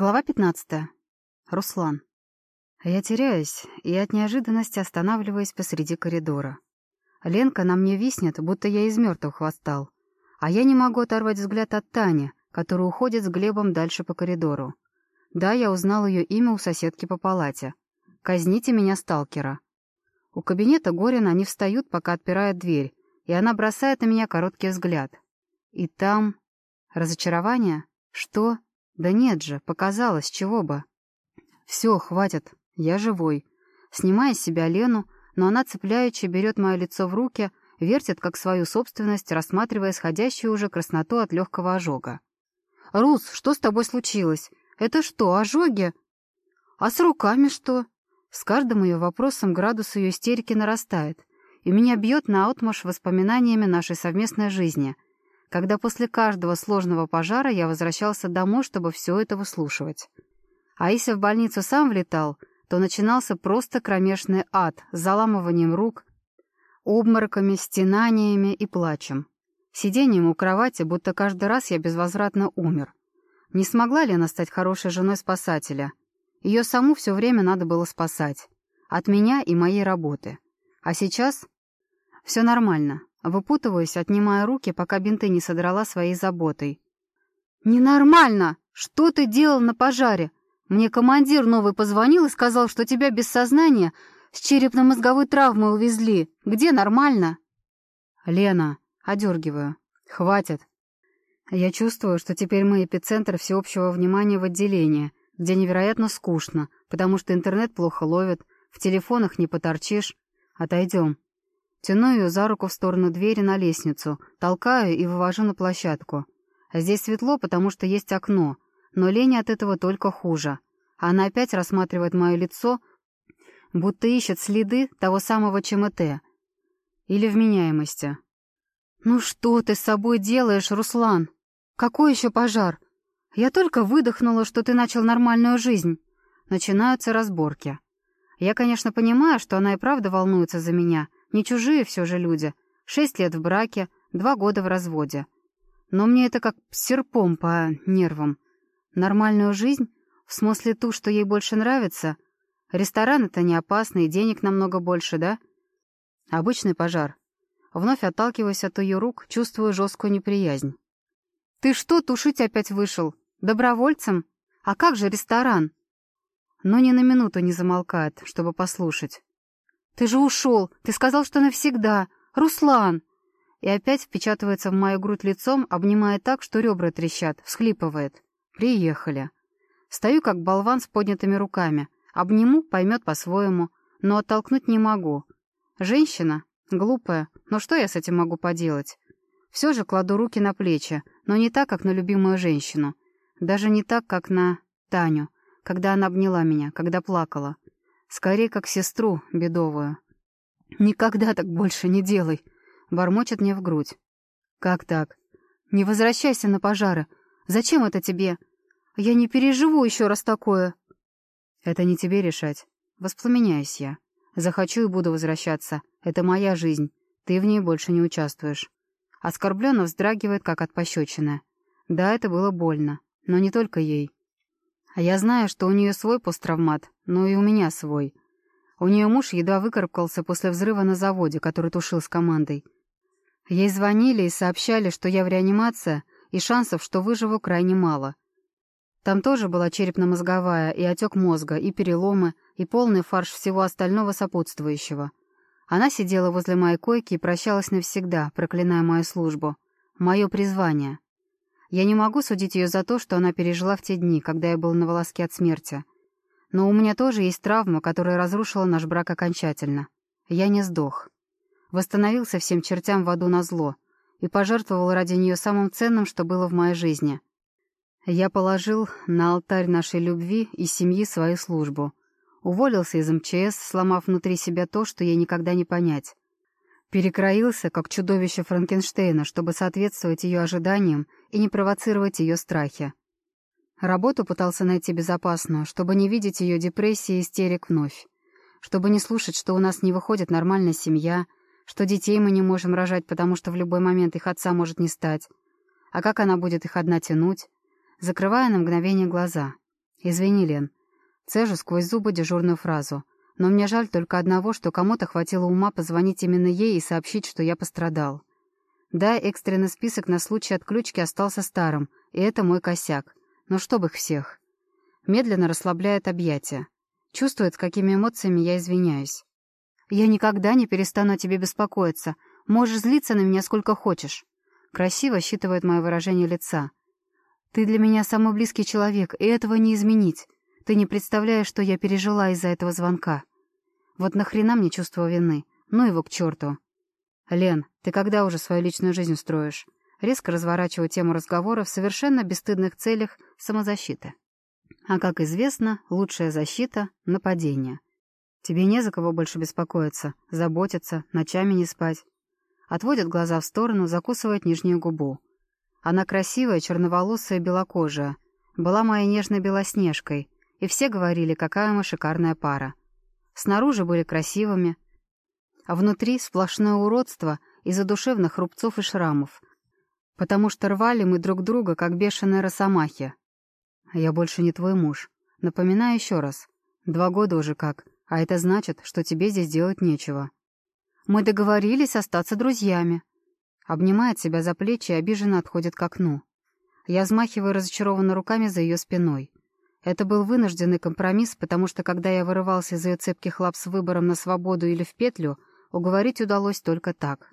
Глава 15. Руслан. Я теряюсь и от неожиданности останавливаюсь посреди коридора. Ленка на мне виснет, будто я из мертвых восстал. А я не могу оторвать взгляд от Тани, которая уходит с Глебом дальше по коридору. Да, я узнал ее имя у соседки по палате. «Казните меня, сталкера». У кабинета Горин они встают, пока отпирает дверь, и она бросает на меня короткий взгляд. И там... Разочарование? Что? Да нет же, показалось, чего бы. Все, хватит, я живой. Снимая с себя Лену, но она цепляючи берет мое лицо в руки, вертит как свою собственность, рассматривая сходящую уже красноту от легкого ожога. «Рус, что с тобой случилось? Это что, ожоги?» «А с руками что?» С каждым ее вопросом градус ее истерики нарастает, и меня бьет наотмашь воспоминаниями нашей совместной жизни — когда после каждого сложного пожара я возвращался домой, чтобы все это выслушивать. А если в больницу сам влетал, то начинался просто кромешный ад с заламыванием рук, обмороками, стенаниями и плачем. Сидением у кровати, будто каждый раз я безвозвратно умер. Не смогла ли она стать хорошей женой спасателя? Ее саму все время надо было спасать. От меня и моей работы. А сейчас все нормально. Выпутываюсь, отнимая руки, пока бинты не содрала своей заботой. «Ненормально! Что ты делал на пожаре? Мне командир новый позвонил и сказал, что тебя без сознания с черепно-мозговой травмой увезли. Где нормально?» «Лена!» — одергиваю. «Хватит!» Я чувствую, что теперь мы эпицентр всеобщего внимания в отделении, где невероятно скучно, потому что интернет плохо ловит, в телефонах не поторчишь. Отойдем. Тяну ее за руку в сторону двери на лестницу, толкаю и вывожу на площадку. Здесь светло, потому что есть окно, но Лене от этого только хуже. Она опять рассматривает мое лицо, будто ищет следы того самого ЧМТ. Или вменяемости. «Ну что ты с собой делаешь, Руслан? Какой еще пожар? Я только выдохнула, что ты начал нормальную жизнь». Начинаются разборки. Я, конечно, понимаю, что она и правда волнуется за меня — не чужие все же люди. Шесть лет в браке, два года в разводе. Но мне это как серпом по нервам. Нормальную жизнь? В смысле ту, что ей больше нравится? Ресторан — это не опасно, и денег намного больше, да? Обычный пожар. Вновь отталкиваясь от ее рук, чувствую жесткую неприязнь. «Ты что, тушить опять вышел? Добровольцем? А как же ресторан?» Но ни на минуту не замолкает, чтобы послушать. «Ты же ушел! Ты сказал, что навсегда! Руслан!» И опять впечатывается в мою грудь лицом, обнимая так, что ребра трещат, всхлипывает. «Приехали». Стою, как болван с поднятыми руками. Обниму, поймет по-своему, но оттолкнуть не могу. Женщина? Глупая. Но что я с этим могу поделать? Все же кладу руки на плечи, но не так, как на любимую женщину. Даже не так, как на Таню, когда она обняла меня, когда плакала. Скорее, как сестру бедовую. «Никогда так больше не делай!» — бормочет мне в грудь. «Как так? Не возвращайся на пожары. Зачем это тебе? Я не переживу еще раз такое!» «Это не тебе решать. Воспламеняюсь я. Захочу и буду возвращаться. Это моя жизнь. Ты в ней больше не участвуешь». Оскорбленно вздрагивает, как от пощечины. Да, это было больно. Но не только ей. А я знаю, что у нее свой посттравмат, но и у меня свой. У нее муж едва выкарабкался после взрыва на заводе, который тушил с командой. Ей звонили и сообщали, что я в реанимации, и шансов, что выживу, крайне мало. Там тоже была черепно-мозговая, и отек мозга, и переломы, и полный фарш всего остального сопутствующего. Она сидела возле моей койки и прощалась навсегда, проклиная мою службу. Мое призвание. Я не могу судить ее за то, что она пережила в те дни, когда я был на волоске от смерти. Но у меня тоже есть травма, которая разрушила наш брак окончательно. Я не сдох. Восстановился всем чертям в аду на зло и пожертвовал ради нее самым ценным, что было в моей жизни. Я положил на алтарь нашей любви и семьи свою службу. Уволился из МЧС, сломав внутри себя то, что ей никогда не понять. Перекроился, как чудовище Франкенштейна, чтобы соответствовать ее ожиданиям и не провоцировать ее страхи. Работу пытался найти безопасную, чтобы не видеть ее депрессии и истерик вновь. Чтобы не слушать, что у нас не выходит нормальная семья, что детей мы не можем рожать, потому что в любой момент их отца может не стать. А как она будет их одна тянуть? Закрывая на мгновение глаза. «Извини, Лен». Цежу сквозь зубы дежурную фразу. Но мне жаль только одного, что кому-то хватило ума позвонить именно ей и сообщить, что я пострадал. Да, экстренный список на случай отключки остался старым, и это мой косяк. Но чтоб их всех. Медленно расслабляет объятия. Чувствует, какими эмоциями я извиняюсь. «Я никогда не перестану о тебе беспокоиться. Можешь злиться на меня сколько хочешь». Красиво считывает мое выражение лица. «Ты для меня самый близкий человек, и этого не изменить. Ты не представляешь, что я пережила из-за этого звонка. Вот нахрена мне чувство вины? Ну его к черту. Лен, ты когда уже свою личную жизнь строишь? Резко разворачиваю тему разговора в совершенно бесстыдных целях самозащиты. А как известно, лучшая защита — нападение. Тебе не за кого больше беспокоиться, заботиться, ночами не спать. Отводит глаза в сторону, закусывает нижнюю губу. Она красивая, черноволосая, белокожая. Была моей нежной белоснежкой, и все говорили, какая мы шикарная пара. Снаружи были красивыми, а внутри сплошное уродство из-за душевных рубцов и шрамов, потому что рвали мы друг друга, как бешеные росомахи. Я больше не твой муж. Напоминаю еще раз. Два года уже как, а это значит, что тебе здесь делать нечего. Мы договорились остаться друзьями. Обнимает себя за плечи и обиженно отходит к окну. Я взмахиваю разочарованно руками за ее спиной. Это был вынужденный компромисс, потому что, когда я вырывался из ее цепких лап с выбором на свободу или в петлю, уговорить удалось только так.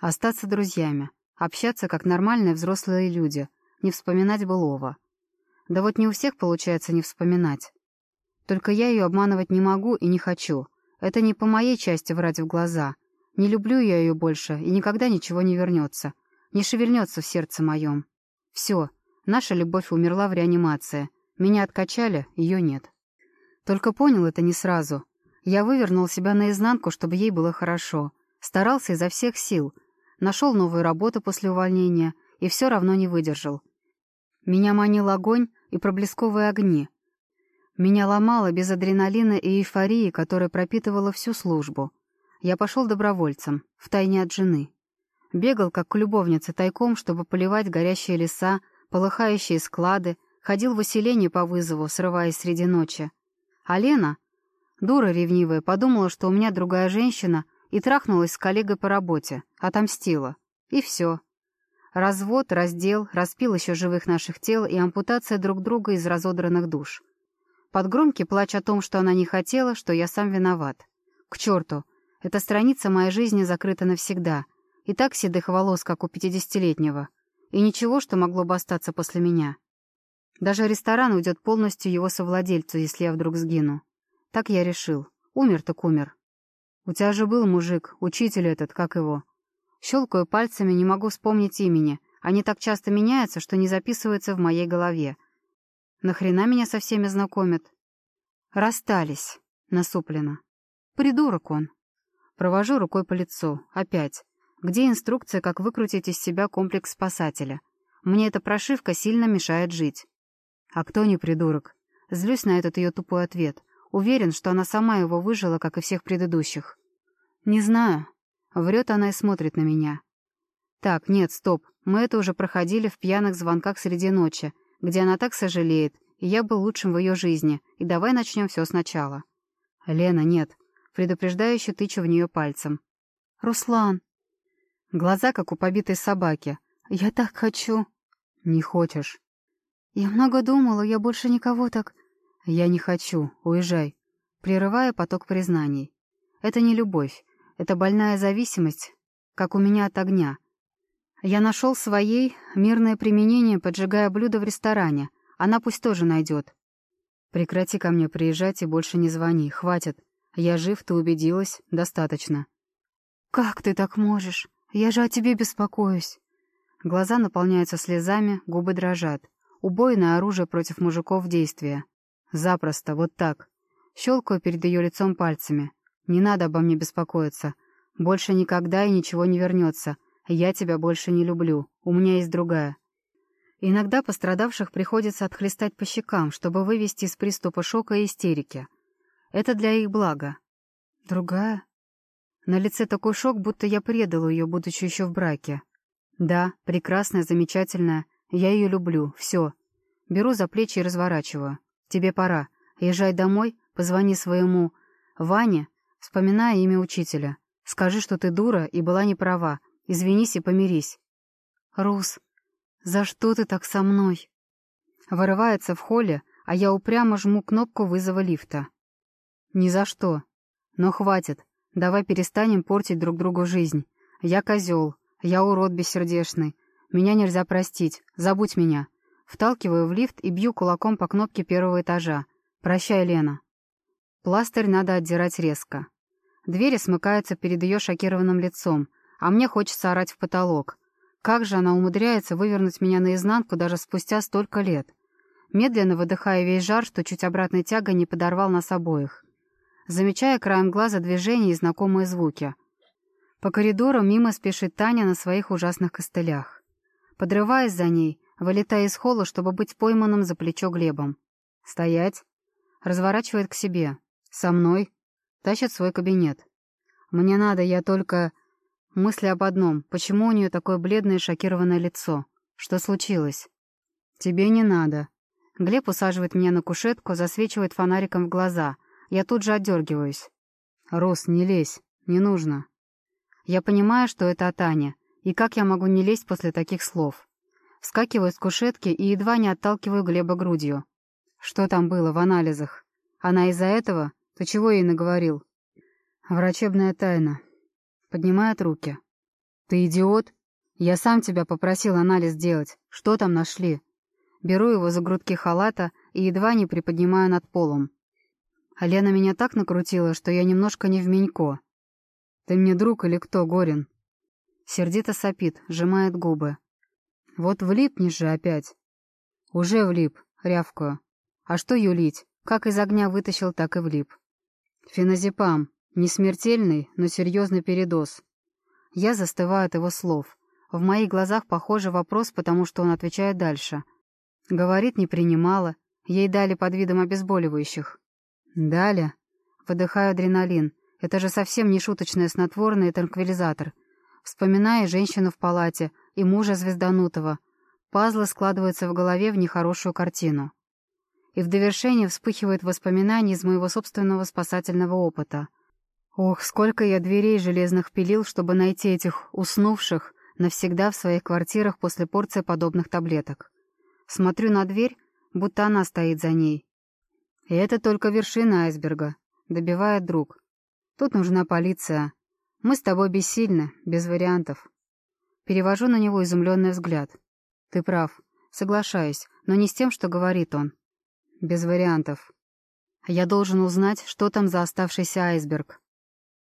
Остаться друзьями, общаться как нормальные взрослые люди, не вспоминать былого. Да вот не у всех получается не вспоминать. Только я ее обманывать не могу и не хочу. Это не по моей части врать в глаза. Не люблю я ее больше, и никогда ничего не вернется. Не шевельнется в сердце моем. Все, наша любовь умерла в реанимации — меня откачали, ее нет. Только понял это не сразу. Я вывернул себя наизнанку, чтобы ей было хорошо. Старался изо всех сил. Нашел новую работу после увольнения и все равно не выдержал. Меня манил огонь и проблесковые огни. Меня ломало без адреналина и эйфории, которая пропитывала всю службу. Я пошел добровольцем, втайне от жены. Бегал, как к любовнице, тайком, чтобы поливать горящие леса, полыхающие склады, Ходил в усиление по вызову, срываясь среди ночи. А Лена, дура ревнивая, подумала, что у меня другая женщина, и трахнулась с коллегой по работе, отомстила. И все. Развод, раздел, распил еще живых наших тел и ампутация друг друга из разодранных душ. Под громкий плач о том, что она не хотела, что я сам виноват. К черту, эта страница моей жизни закрыта навсегда. И так седых волос, как у пятидесятилетнего. И ничего, что могло бы остаться после меня. Даже ресторан уйдет полностью его совладельцу, если я вдруг сгину. Так я решил. Умер так умер. У тебя же был мужик, учитель этот, как его. Щелкаю пальцами, не могу вспомнить имени. Они так часто меняются, что не записываются в моей голове. Нахрена меня со всеми знакомят? Расстались. Насупленно. Придурок он. Провожу рукой по лицу. Опять. Где инструкция, как выкрутить из себя комплекс спасателя? Мне эта прошивка сильно мешает жить. А кто не придурок? Злюсь на этот ее тупой ответ. Уверен, что она сама его выжила, как и всех предыдущих. Не знаю. Врет она и смотрит на меня. Так, нет, стоп. Мы это уже проходили в пьяных звонках среди ночи, где она так сожалеет, и я был лучшим в ее жизни, и давай начнем все сначала. Лена, нет. Предупреждающе тычу в нее пальцем. Руслан. Глаза, как у побитой собаки. Я так хочу. Не хочешь. «Я много думала, я больше никого так...» «Я не хочу, уезжай», прерывая поток признаний. «Это не любовь, это больная зависимость, как у меня от огня. Я нашел своей мирное применение, поджигая блюдо в ресторане. Она пусть тоже найдет. Прекрати ко мне приезжать и больше не звони, хватит. Я жив, ты убедилась, достаточно». «Как ты так можешь? Я же о тебе беспокоюсь». Глаза наполняются слезами, губы дрожат. Убойное оружие против мужиков действия. Запросто, вот так. Щелкаю перед ее лицом пальцами. Не надо обо мне беспокоиться. Больше никогда и ничего не вернется. Я тебя больше не люблю. У меня есть другая. Иногда пострадавших приходится отхлестать по щекам, чтобы вывести из приступа шока и истерики. Это для их блага. Другая? На лице такой шок, будто я предала ее, будучи еще в браке. Да, прекрасная, замечательная, я ее люблю, все. Беру за плечи и разворачиваю. Тебе пора. Езжай домой, позвони своему Ване, вспоминая имя учителя. Скажи, что ты дура и была не права. Извинись и помирись. Рус, за что ты так со мной? Вырывается в холле, а я упрямо жму кнопку вызова лифта. Ни за что. Но хватит. Давай перестанем портить друг другу жизнь. Я козел. Я урод бессердечный. Меня нельзя простить. Забудь меня. Вталкиваю в лифт и бью кулаком по кнопке первого этажа. «Прощай, Лена». Пластырь надо отдирать резко. Двери смыкаются перед ее шокированным лицом, а мне хочется орать в потолок. Как же она умудряется вывернуть меня наизнанку даже спустя столько лет? Медленно выдыхая весь жар, что чуть обратной тяга не подорвал нас обоих. Замечая краем глаза движения и знакомые звуки. По коридору мимо спешит Таня на своих ужасных костылях. Подрываясь за ней, вылетая из холла, чтобы быть пойманным за плечо Глебом. «Стоять!» Разворачивает к себе. «Со мной?» Тащит в свой кабинет. «Мне надо, я только...» Мысли об одном. Почему у нее такое бледное шокированное лицо? Что случилось? «Тебе не надо». Глеб усаживает меня на кушетку, засвечивает фонариком в глаза. Я тут же отдергиваюсь. «Рос, не лезь. Не нужно». Я понимаю, что это от Ани. И как я могу не лезть после таких слов? Вскакиваю с кушетки и едва не отталкиваю Глеба грудью. Что там было в анализах? Она из-за этого? Ты чего ей наговорил? Врачебная тайна. Поднимает руки. Ты идиот? Я сам тебя попросил анализ делать. Что там нашли? Беру его за грудки халата и едва не приподнимаю над полом. А Лена меня так накрутила, что я немножко не в менько. Ты мне друг или кто, Горин? Сердито сопит, сжимает губы. Вот влипнешь же опять. Уже влип, рявкаю. А что юлить? Как из огня вытащил, так и влип. Феназепам. Не смертельный, но серьезный передоз. Я застываю от его слов. В моих глазах похожий вопрос, потому что он отвечает дальше. Говорит, не принимала. Ей дали под видом обезболивающих. Дали. Выдыхаю адреналин. Это же совсем не шуточное снотворное и транквилизатор. Вспоминая женщину в палате — и мужа звезданутого. Пазлы складываются в голове в нехорошую картину. И в довершение вспыхивают воспоминания из моего собственного спасательного опыта. Ох, сколько я дверей железных пилил, чтобы найти этих уснувших навсегда в своих квартирах после порции подобных таблеток. Смотрю на дверь, будто она стоит за ней. И это только вершина айсберга, добивает друг. Тут нужна полиция. Мы с тобой бессильны, без вариантов. Перевожу на него изумленный взгляд. «Ты прав. Соглашаюсь, но не с тем, что говорит он. Без вариантов. Я должен узнать, что там за оставшийся айсберг.